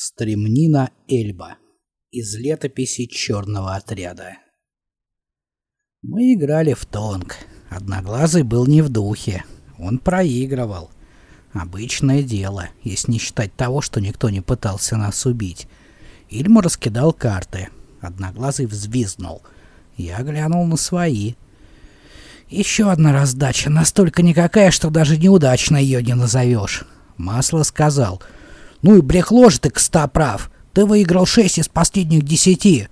Стремнина Эльба из летописи черного отряда. Мы играли в тонг. Одноглазый был не в духе. Он проигрывал. Обычное дело, если не считать того, что никто не пытался нас убить. Ильма раскидал карты. Одноглазый взвизгнул. Я глянул на свои. Еще одна раздача, настолько никакая, что даже неудачно ее не назовешь. Масло сказал — ну и брехло же ты, Костоправ. Ты выиграл шесть из последних десяти.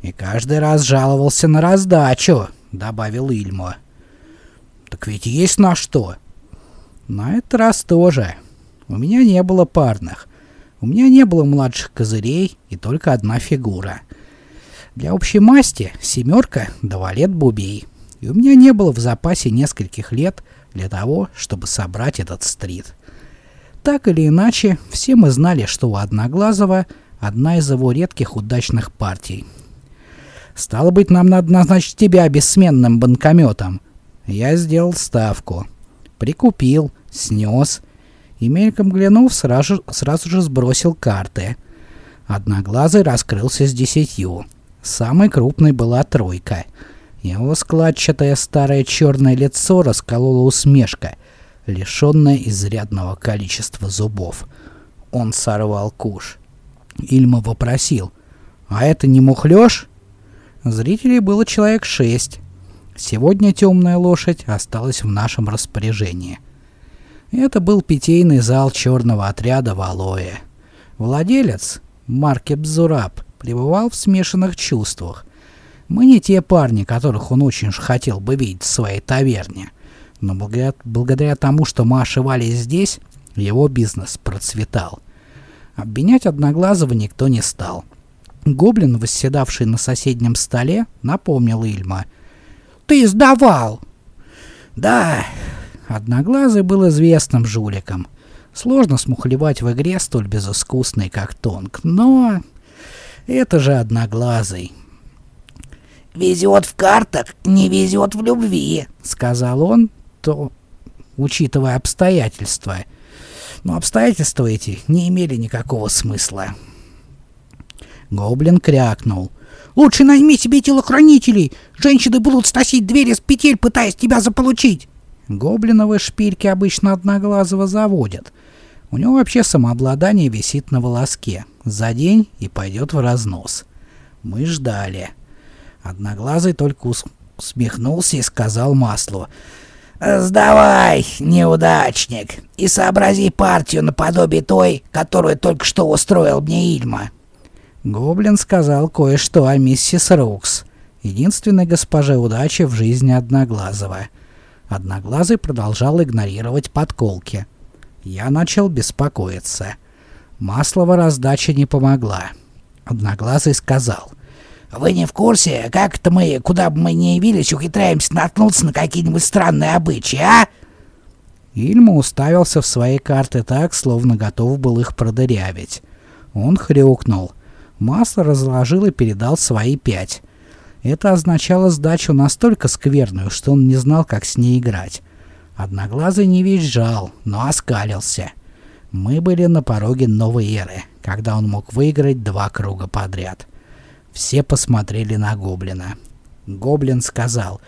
И каждый раз жаловался на раздачу, добавил Ильмо. Так ведь есть на что. На этот раз тоже. У меня не было парных. У меня не было младших козырей и только одна фигура. Для общей масти семерка да валет бубей. И у меня не было в запасе нескольких лет для того, чтобы собрать этот стрит. Так или иначе, все мы знали, что у Одноглазого одна из его редких удачных партий. Стало быть, нам надо назначить тебя бессменным банкометом. Я сделал ставку. Прикупил, снес. И мельком глянув, сразу, сразу же сбросил карты. Одноглазый раскрылся с десятью. Самой крупной была тройка. Его складчатое старое черное лицо расколола усмешка — лишенная изрядного количества зубов. Он сорвал куш. Ильма вопросил, «А это не мухлёж?» Зрителей было человек шесть. Сегодня темная лошадь осталась в нашем распоряжении. Это был питейный зал черного отряда «Валоэ». Владелец, Маркеп Зураб, пребывал в смешанных чувствах. Мы не те парни, которых он очень хотел бы видеть в своей таверне — но благодаря, благодаря тому, что мы ошивались здесь, его бизнес процветал. Обвинять Одноглазого никто не стал. Гоблин, восседавший на соседнем столе, напомнил Ильма. «Ты сдавал!» «Да!» Одноглазый был известным жуликом. Сложно смухлевать в игре столь безыскусной, как Тонг, но... Это же Одноглазый. «Везет в картах, не везет в любви», — сказал он, то учитывая обстоятельства. Но обстоятельства эти не имели никакого смысла. Гоблин крякнул. «Лучше найми себе телохранителей! Женщины будут сносить двери с петель, пытаясь тебя заполучить!» Гоблиновые шпильки обычно одноглазого заводят. У него вообще самообладание висит на волоске. За день и пойдет в разнос. Мы ждали. Одноглазый только усмехнулся и сказал маслу. «Сдавай, неудачник, и сообрази партию наподобие той, которую только что устроил мне Ильма». Гоблин сказал кое-что о миссис Рукс, единственной госпоже удачи в жизни Одноглазого. Одноглазый продолжал игнорировать подколки. Я начал беспокоиться. Маслова раздача не помогла. Одноглазый сказал — вы не в курсе, как это мы, куда бы мы ни явились, ухитряемся наткнуться на какие-нибудь странные обычаи, а?» Ильма уставился в свои карты так, словно готов был их продырявить. Он хрюкнул. Масло разложил и передал свои пять. Это означало сдачу настолько скверную, что он не знал, как с ней играть. Одноглазый не визжал, но оскалился. Мы были на пороге новой эры, когда он мог выиграть два круга подряд. Все посмотрели на Гоблина. Гоблин сказал,